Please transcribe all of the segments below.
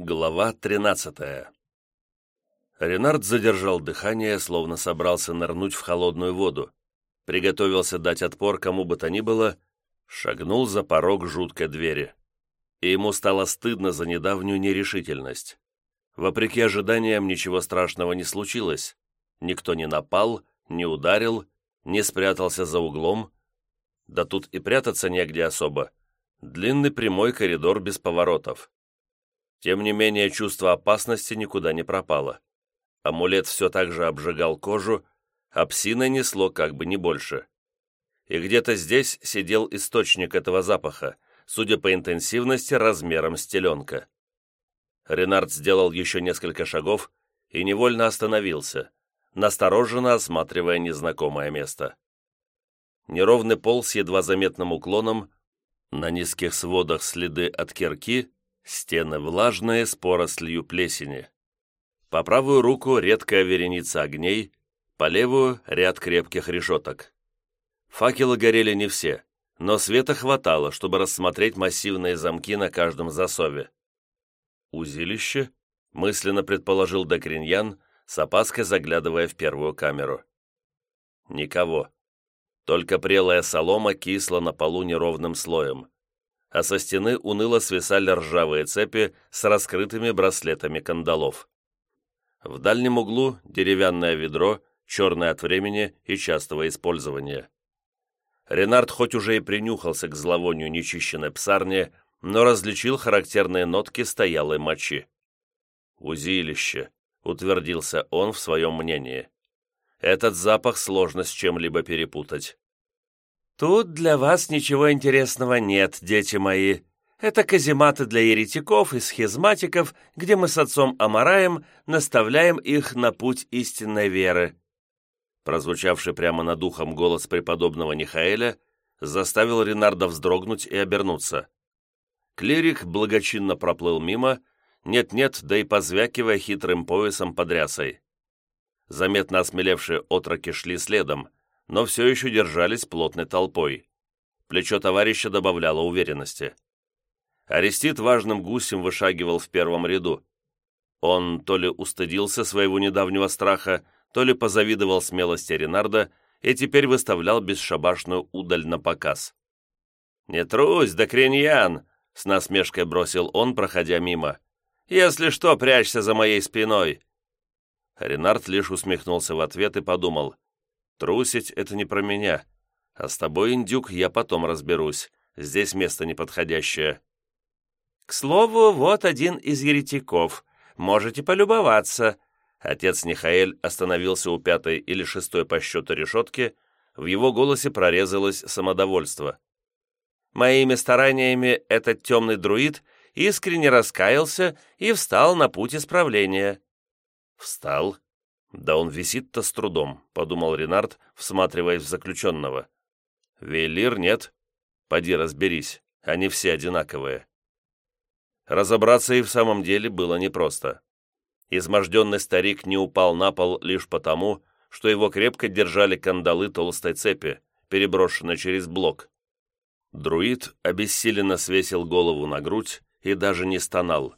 Глава 13 Ренард задержал дыхание, словно собрался нырнуть в холодную воду, приготовился дать отпор кому бы то ни было, шагнул за порог жуткой двери. И ему стало стыдно за недавнюю нерешительность. Вопреки ожиданиям ничего страшного не случилось. Никто не напал, не ударил, не спрятался за углом. Да тут и прятаться негде особо. Длинный прямой коридор без поворотов. Тем не менее, чувство опасности никуда не пропало. Амулет все так же обжигал кожу, а псина несло как бы не больше. И где-то здесь сидел источник этого запаха, судя по интенсивности, размером с теленка. Ренард сделал еще несколько шагов и невольно остановился, настороженно осматривая незнакомое место. Неровный пол с едва заметным уклоном, на низких сводах следы от кирки, Стены влажные, с порослью плесени. По правую руку редкая вереница огней, по левую — ряд крепких решеток. Факелы горели не все, но света хватало, чтобы рассмотреть массивные замки на каждом засове. «Узилище?» — мысленно предположил Докриньян, с опаской заглядывая в первую камеру. Никого. Только прелая солома кисла на полу неровным слоем а со стены уныло свисали ржавые цепи с раскрытыми браслетами кандалов. В дальнем углу деревянное ведро, черное от времени и частого использования. Ренард хоть уже и принюхался к зловонию нечищенной псарни, но различил характерные нотки стоялой мочи. «Узилище», — утвердился он в своем мнении. «Этот запах сложно с чем-либо перепутать». «Тут для вас ничего интересного нет, дети мои. Это казематы для еретиков и схизматиков, где мы с отцом Амараем наставляем их на путь истинной веры». Прозвучавший прямо над ухом голос преподобного Нихаэля заставил Ренарда вздрогнуть и обернуться. Клирик благочинно проплыл мимо, нет-нет, да и позвякивая хитрым поясом под рясой. Заметно осмелевшие отроки шли следом, но все еще держались плотной толпой. Плечо товарища добавляло уверенности. Арестит важным гусем вышагивал в первом ряду. Он то ли устыдился своего недавнего страха, то ли позавидовал смелости Ренарда и теперь выставлял бесшабашную удаль на показ. «Не трусь, Докриньян!» — с насмешкой бросил он, проходя мимо. «Если что, прячься за моей спиной!» Ренард лишь усмехнулся в ответ и подумал — Трусить — это не про меня. А с тобой, индюк, я потом разберусь. Здесь место неподходящее». «К слову, вот один из еретиков. Можете полюбоваться». Отец Нихаэль остановился у пятой или шестой по счету решетки. В его голосе прорезалось самодовольство. «Моими стараниями этот темный друид искренне раскаялся и встал на путь исправления». «Встал?» «Да он висит-то с трудом», — подумал Ренард, всматриваясь в заключенного. «Велир нет? Поди разберись, они все одинаковые». Разобраться и в самом деле было непросто. Изможденный старик не упал на пол лишь потому, что его крепко держали кандалы толстой цепи, переброшенной через блок. Друид обессиленно свесил голову на грудь и даже не стонал.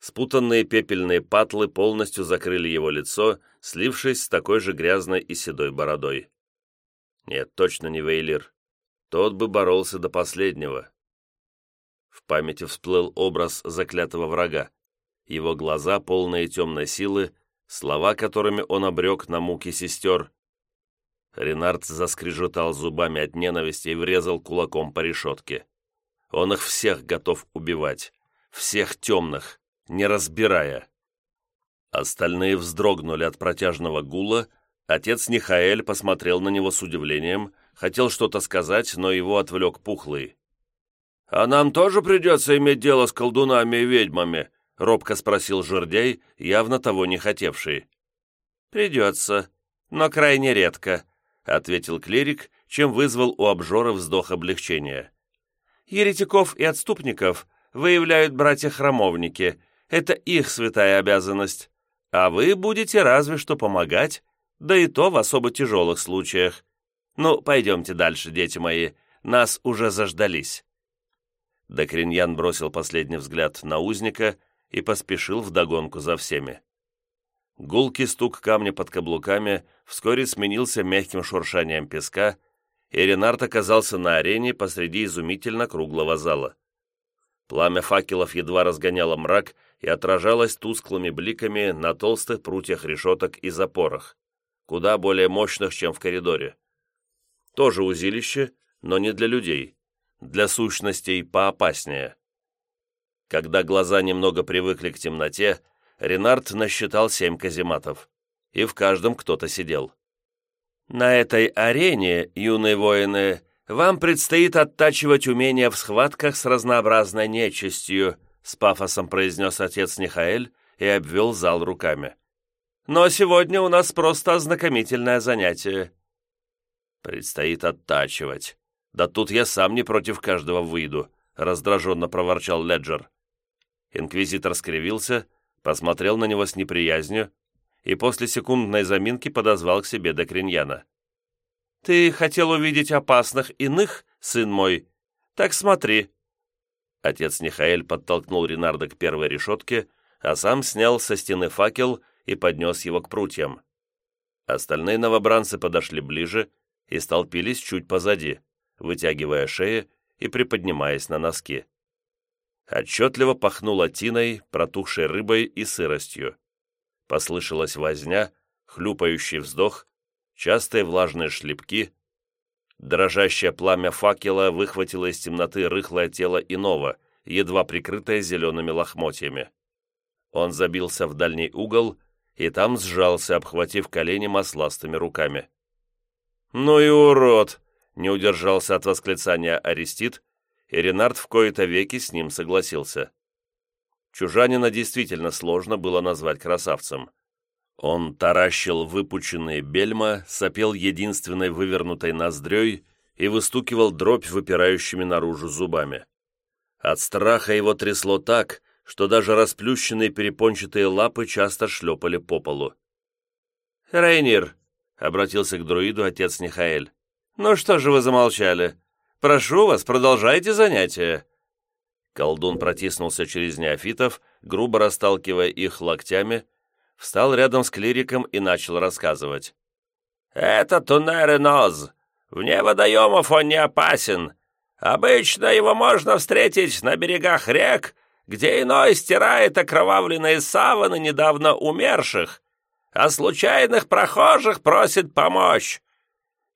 Спутанные пепельные патлы полностью закрыли его лицо, слившись с такой же грязной и седой бородой. Нет, точно не Вейлир. Тот бы боролся до последнего. В памяти всплыл образ заклятого врага. Его глаза, полные темной силы, слова, которыми он обрек на муки сестер. Ренард заскрежетал зубами от ненависти и врезал кулаком по решетке. Он их всех готов убивать. Всех темных не разбирая. Остальные вздрогнули от протяжного гула, отец Нихаэль посмотрел на него с удивлением, хотел что-то сказать, но его отвлек пухлый. «А нам тоже придется иметь дело с колдунами и ведьмами?» — робко спросил жердяй, явно того не хотевший. «Придется, но крайне редко», — ответил клирик, чем вызвал у обжора вздох облегчения. «Еретиков и отступников выявляют братья-храмовники, это их святая обязанность, а вы будете разве что помогать, да и то в особо тяжелых случаях. Ну, пойдемте дальше, дети мои, нас уже заждались». Докриньян бросил последний взгляд на узника и поспешил вдогонку за всеми. Гулкий стук камня под каблуками вскоре сменился мягким шуршанием песка, и Ренард оказался на арене посреди изумительно круглого зала. Пламя факелов едва разгоняло мрак и отражалось тусклыми бликами на толстых прутьях решеток и запорах, куда более мощных, чем в коридоре. Тоже узилище, но не для людей, для сущностей поопаснее. Когда глаза немного привыкли к темноте, Ренард насчитал семь казематов, и в каждом кто-то сидел. «На этой арене, юные воины, вам предстоит оттачивать умения в схватках с разнообразной нечистью», с пафосом произнес отец Нихаэль и обвел зал руками. «Но сегодня у нас просто ознакомительное занятие». «Предстоит оттачивать. Да тут я сам не против каждого выйду», раздраженно проворчал Леджер. Инквизитор скривился, посмотрел на него с неприязнью и после секундной заминки подозвал к себе Докриньяна. «Ты хотел увидеть опасных иных, сын мой? Так смотри». Отец Нихаэль подтолкнул Ренарда к первой решетке, а сам снял со стены факел и поднес его к прутьям. Остальные новобранцы подошли ближе и столпились чуть позади, вытягивая шеи и приподнимаясь на носки. Отчетливо пахнуло тиной, протухшей рыбой и сыростью. Послышалась возня, хлюпающий вздох, частые влажные шлепки. Дрожащее пламя факела выхватило из темноты рыхлое тело иного, едва прикрытое зелеными лохмотьями. Он забился в дальний угол и там сжался, обхватив колени масластыми руками. «Ну и урод!» — не удержался от восклицания Арестит, и Ренард в кои-то веки с ним согласился. Чужанина действительно сложно было назвать красавцем. Он таращил выпученные бельма, сопел единственной вывернутой ноздрёй и выстукивал дробь выпирающими наружу зубами. От страха его трясло так, что даже расплющенные перепончатые лапы часто шлепали по полу. «Рейнир», — обратился к друиду отец Нихаэль, — «ну что же вы замолчали? Прошу вас, продолжайте занятия». Колдун протиснулся через неофитов, грубо расталкивая их локтями, встал рядом с клириком и начал рассказывать. «Это Тунер Ноз. Вне водоемов он не опасен. Обычно его можно встретить на берегах рек, где иной стирает окровавленные саваны недавно умерших, а случайных прохожих просит помочь.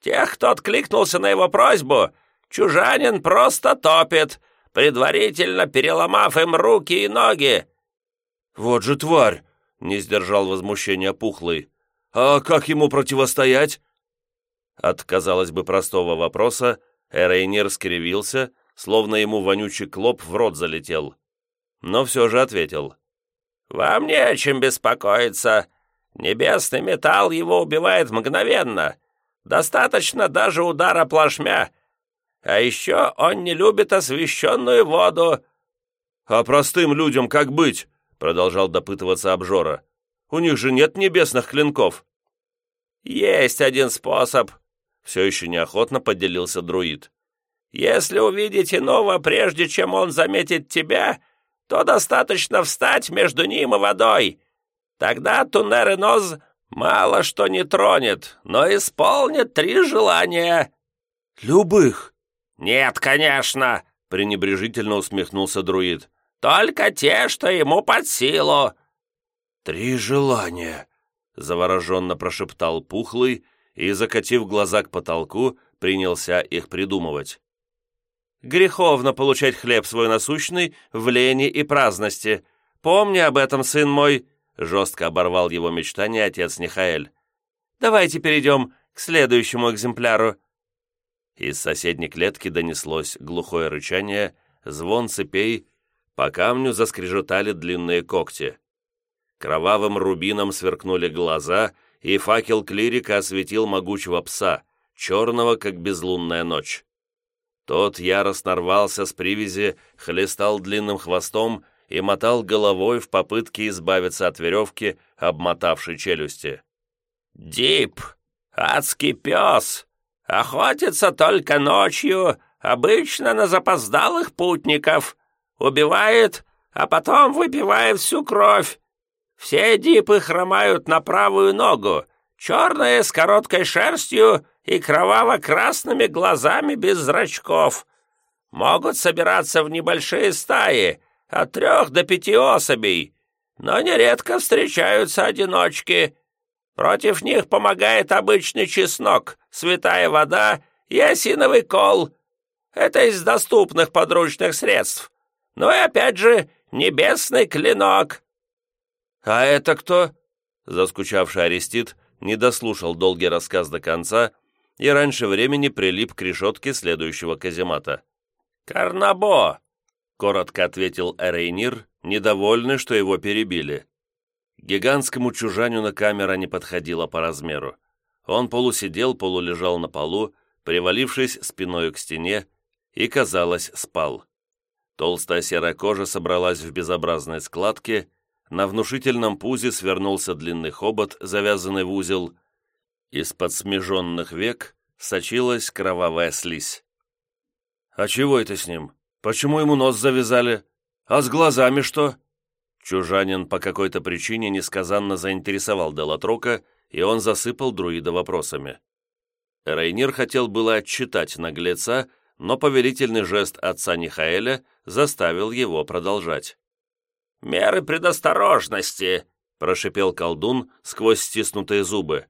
Тех, кто откликнулся на его просьбу, Чужанин просто топит, предварительно переломав им руки и ноги». «Вот же тварь!» — не сдержал возмущения Пухлый. «А как ему противостоять?» От, казалось бы, простого вопроса Эрейнир скривился, словно ему вонючий клоп в рот залетел. Но все же ответил. «Вам не о чем беспокоиться. Небесный металл его убивает мгновенно. Достаточно даже удара плашмя, а еще он не любит освященную воду». «А простым людям как быть?» — продолжал допытываться обжора. «У них же нет небесных клинков». «Есть один способ», — все еще неохотно поделился друид. «Если увидеть иного, прежде чем он заметит тебя, то достаточно встать между ним и водой. Тогда Тунер и Ноз мало что не тронет, но исполнит три желания». «Любых?» «Нет, конечно!» — пренебрежительно усмехнулся друид. «Только те, что ему под силу!» «Три желания!» — завороженно прошептал Пухлый и, закатив глаза к потолку, принялся их придумывать. «Греховно получать хлеб свой насущный в лени и праздности. Помни об этом, сын мой!» — жестко оборвал его мечтание отец Нихаэль. «Давайте перейдем к следующему экземпляру. Из соседней клетки донеслось глухое рычание, звон цепей, по камню заскрежетали длинные когти. Кровавым рубином сверкнули глаза, и факел клирика осветил могучего пса, черного, как безлунная ночь. Тот яростно рвался с привязи, хлестал длинным хвостом и мотал головой в попытке избавиться от веревки, обмотавшей челюсти. «Дип! Адский пес!» Охотится только ночью, обычно на запоздалых путников. Убивает, а потом выпивает всю кровь. Все дипы хромают на правую ногу, черные с короткой шерстью и кроваво-красными глазами без зрачков. Могут собираться в небольшие стаи, от трех до пяти особей, но нередко встречаются одиночки. Против них помогает обычный чеснок, святая вода и осиновый кол. Это из доступных подручных средств. Ну и опять же, небесный клинок». «А это кто?» Заскучавший Арестит не дослушал долгий рассказ до конца и раньше времени прилип к решетке следующего каземата. «Карнабо!» — коротко ответил Эрейнир, недовольный, что его перебили. Гигантскому чужанину камера не подходила по размеру. Он полусидел, полулежал на полу, привалившись спиной к стене, и, казалось, спал. Толстая серая кожа собралась в безобразной складке, на внушительном пузе свернулся длинный хобот, завязанный в узел. Из-под смеженных век сочилась кровавая слизь. «А чего это с ним? Почему ему нос завязали? А с глазами что?» Чужанин по какой-то причине несказанно заинтересовал Делатрока, и он засыпал друида вопросами. Рейнир хотел было отчитать наглеца, но повелительный жест отца Нихаэля заставил его продолжать. «Меры предосторожности!» — прошипел колдун сквозь стиснутые зубы.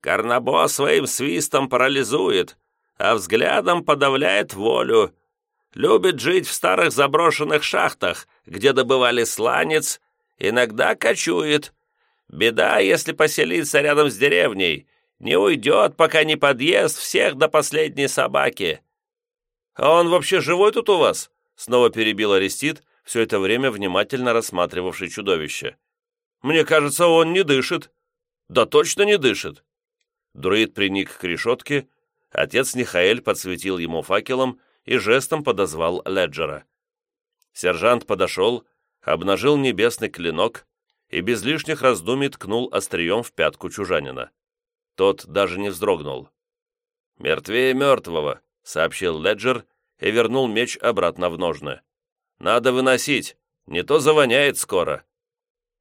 «Карнабо своим свистом парализует, а взглядом подавляет волю. Любит жить в старых заброшенных шахтах, где добывали сланец, иногда кочует. Беда, если поселиться рядом с деревней, не уйдет, пока не подъест всех до последней собаки. «А он вообще живой тут у вас?» Снова перебил Арестит, все это время внимательно рассматривавший чудовище. «Мне кажется, он не дышит». «Да точно не дышит!» Друид приник к решетке, отец Нихаэль подсветил ему факелом и жестом подозвал Леджера. Сержант подошел, обнажил небесный клинок и без лишних раздумий ткнул острием в пятку чужанина. Тот даже не вздрогнул. «Мертвее мертвого», сообщил Леджер и вернул меч обратно в ножны. «Надо выносить, не то завоняет скоро».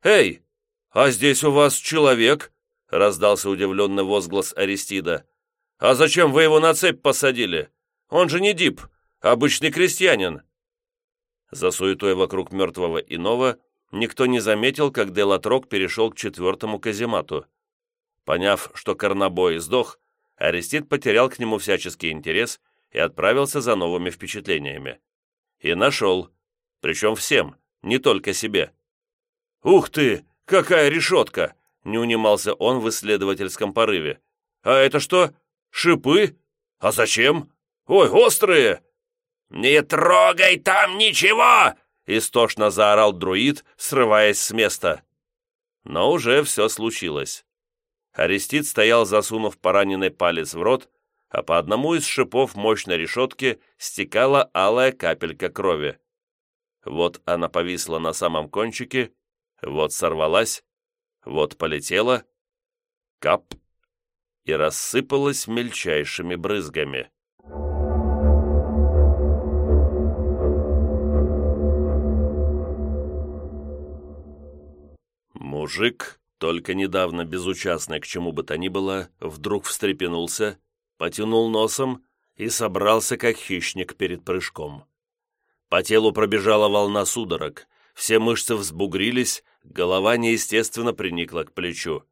«Эй, а здесь у вас человек?» — раздался удивленный возглас Аристида. «А зачем вы его на цепь посадили? Он же не дип, обычный крестьянин». За суетой вокруг мертвого иного никто не заметил, как Делатрок перешел к четвертому каземату. Поняв, что Карнабой сдох, Арестит потерял к нему всяческий интерес и отправился за новыми впечатлениями. И нашел. Причем всем, не только себе. «Ух ты! Какая решетка!» — не унимался он в исследовательском порыве. «А это что? Шипы? А зачем? Ой, острые!» «Не трогай там ничего!» — истошно заорал друид, срываясь с места. Но уже все случилось. Арестит стоял, засунув пораненный палец в рот, а по одному из шипов мощной решетки стекала алая капелька крови. Вот она повисла на самом кончике, вот сорвалась, вот полетела, кап, и рассыпалась мельчайшими брызгами. Мужик, только недавно безучастный к чему бы то ни было, вдруг встрепенулся, потянул носом и собрался, как хищник перед прыжком. По телу пробежала волна судорог, все мышцы взбугрились, голова неестественно приникла к плечу.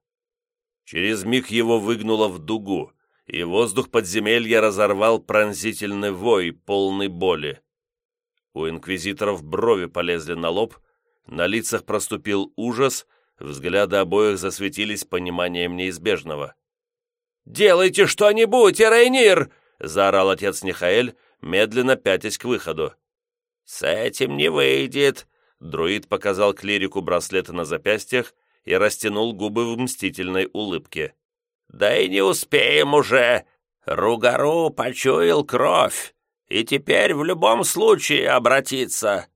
Через миг его выгнуло в дугу, и воздух подземелья разорвал пронзительный вой, полный боли. У инквизиторов брови полезли на лоб, на лицах проступил ужас, взгляды обоих засветились пониманием неизбежного. «Делайте что-нибудь, Эрейнир!» — заорал отец Нихаэль, медленно пятясь к выходу. «С этим не выйдет!» — друид показал клирику браслеты на запястьях и растянул губы в мстительной улыбке. «Да и не успеем уже! Ругару почуял кровь, и теперь в любом случае обратиться!»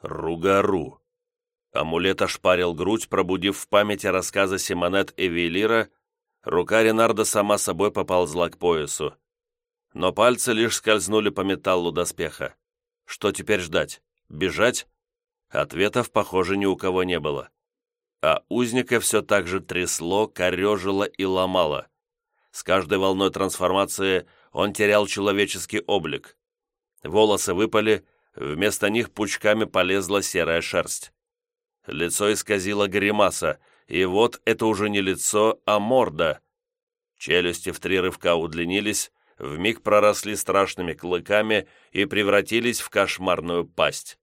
«Ругару!» Амулет ошпарил грудь, пробудив в памяти рассказы Симонет и Велира Рука Ренарда сама собой поползла к поясу. Но пальцы лишь скользнули по металлу доспеха. Что теперь ждать? Бежать? Ответов, похоже, ни у кого не было. А узника все так же трясло, корежило и ломало. С каждой волной трансформации он терял человеческий облик. Волосы выпали, вместо них пучками полезла серая шерсть. Лицо исказило гримаса, и вот это уже не лицо, а морда. Челюсти в три рывка удлинились, вмиг проросли страшными клыками и превратились в кошмарную пасть.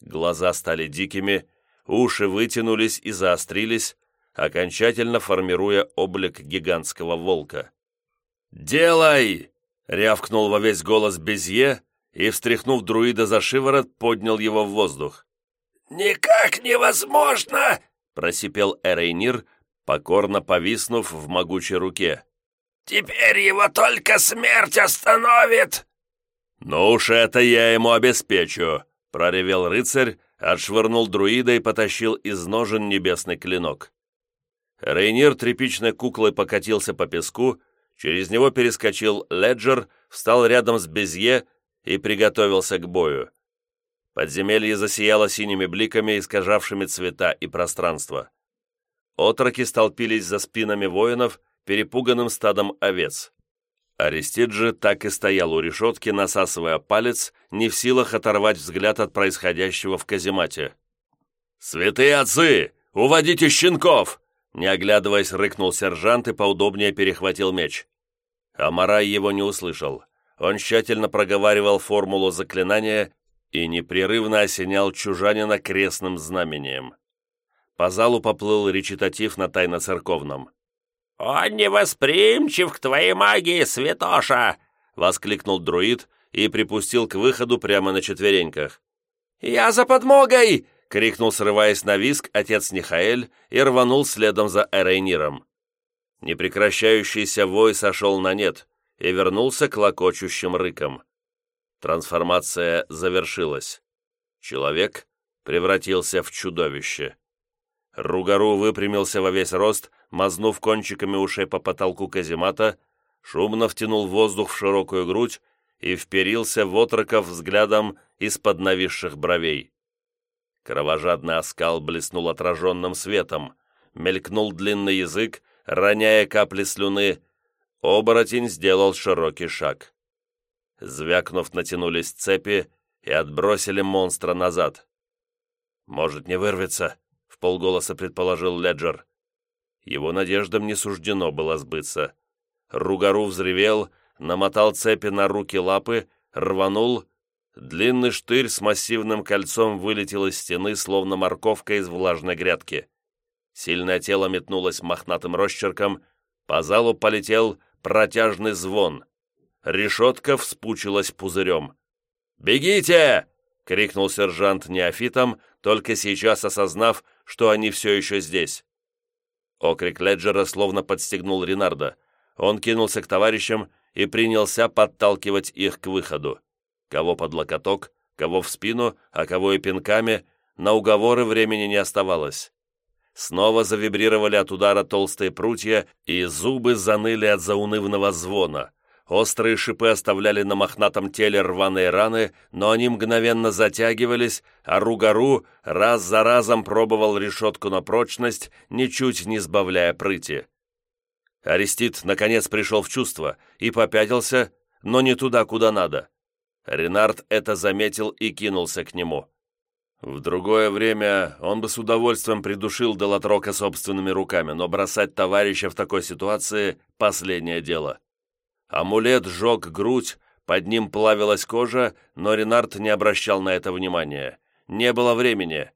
Глаза стали дикими, уши вытянулись и заострились, окончательно формируя облик гигантского волка. «Делай!» — рявкнул во весь голос Безье и, встряхнув друида за шиворот, поднял его в воздух. «Никак невозможно!» — просипел Эрейнир, покорно повиснув в могучей руке. «Теперь его только смерть остановит!» «Ну уж это я ему обеспечу!» — проревел рыцарь, отшвырнул друида и потащил из ножен небесный клинок. Рейнир тряпичной куклой покатился по песку, через него перескочил Леджер, встал рядом с Безье и приготовился к бою. Подземелье засияло синими бликами, искажавшими цвета и пространство. Отроки столпились за спинами воинов, перепуганным стадом овец. Арестит же так и стоял у решетки, насасывая палец, не в силах оторвать взгляд от происходящего в каземате. «Святые отцы! Уводите щенков!» Не оглядываясь, рыкнул сержант и поудобнее перехватил меч. Амарай его не услышал. Он тщательно проговаривал формулу заклинания и непрерывно осенял чужанина крестным знамением. По залу поплыл речитатив на тайно-церковном. «Он невосприимчив к твоей магии, святоша!» — воскликнул друид и припустил к выходу прямо на четвереньках. «Я за подмогой!» — крикнул, срываясь на виск, отец Нихаэль и рванул следом за Эрейниром. Непрекращающийся вой сошел на нет и вернулся к локочущим рыкам. Трансформация завершилась. Человек превратился в чудовище. Ругару выпрямился во весь рост, мазнув кончиками ушей по потолку каземата, шумно втянул воздух в широкую грудь и вперился в отроков взглядом из-под нависших бровей. Кровожадный оскал блеснул отраженным светом, мелькнул длинный язык, роняя капли слюны. Оборотень сделал широкий шаг. Звякнув, натянулись цепи и отбросили монстра назад. «Может, не вырвется?» — в полголоса предположил Леджер. Его надеждам не суждено было сбыться. Ругару взревел, намотал цепи на руки-лапы, рванул. Длинный штырь с массивным кольцом вылетел из стены, словно морковка из влажной грядки. Сильное тело метнулось мохнатым росчерком, по залу полетел протяжный звон. Решетка вспучилась пузырем. «Бегите!» — крикнул сержант неофитом, только сейчас осознав, что они все еще здесь. Окрик Леджера словно подстегнул Ренарда. Он кинулся к товарищам и принялся подталкивать их к выходу. Кого под локоток, кого в спину, а кого и пинками, на уговоры времени не оставалось. Снова завибрировали от удара толстые прутья, и зубы заныли от заунывного звона. Острые шипы оставляли на мохнатом теле рваные раны, но они мгновенно затягивались, а Ругару раз за разом пробовал решетку на прочность, ничуть не сбавляя прыти. Арестит, наконец, пришел в чувство и попятился, но не туда, куда надо. Ренард это заметил и кинулся к нему. В другое время он бы с удовольствием придушил Делатрока собственными руками, но бросать товарища в такой ситуации – последнее дело. Амулет сжег грудь, под ним плавилась кожа, но Ренард не обращал на это внимания. Не было времени.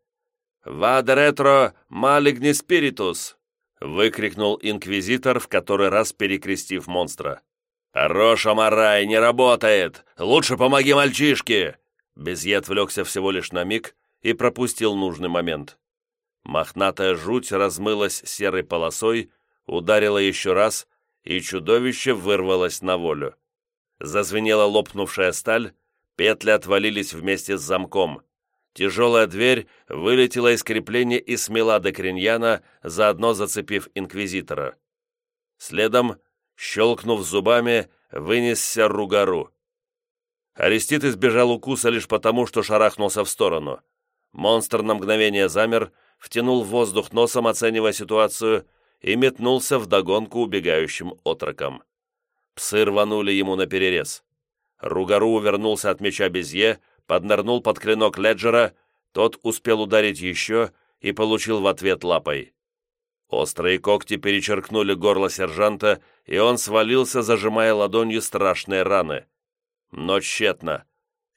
«Вад ретро малигни спиритус!» выкрикнул инквизитор, в который раз перекрестив монстра. «Хорош, Амарай, не работает! Лучше помоги мальчишке!» Безье отвлекся всего лишь на миг и пропустил нужный момент. Мохнатая жуть размылась серой полосой, ударила еще раз, и чудовище вырвалось на волю. Зазвенела лопнувшая сталь, петли отвалились вместе с замком. Тяжелая дверь вылетела из крепления и смела до Криньяна, заодно зацепив инквизитора. Следом, щелкнув зубами, вынесся Ругару. Арестит избежал укуса лишь потому, что шарахнулся в сторону. Монстр на мгновение замер, втянул воздух носом, оценивая ситуацию, и метнулся в догонку убегающим отрокам. Псы рванули ему на перерез. Ругару увернулся от меча Безье, поднырнул под клинок Леджера, тот успел ударить еще и получил в ответ лапой. Острые когти перечеркнули горло сержанта, и он свалился, зажимая ладонью страшные раны. Но тщетно.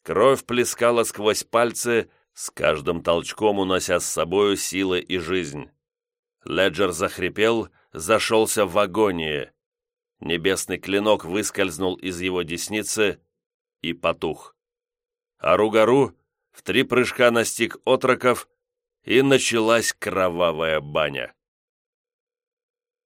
Кровь плескала сквозь пальцы, с каждым толчком унося с собою силы и жизнь. Леджер захрипел, зашелся в агонии. Небесный клинок выскользнул из его десницы и потух. А Ругару в три прыжка настиг отроков, и началась кровавая баня.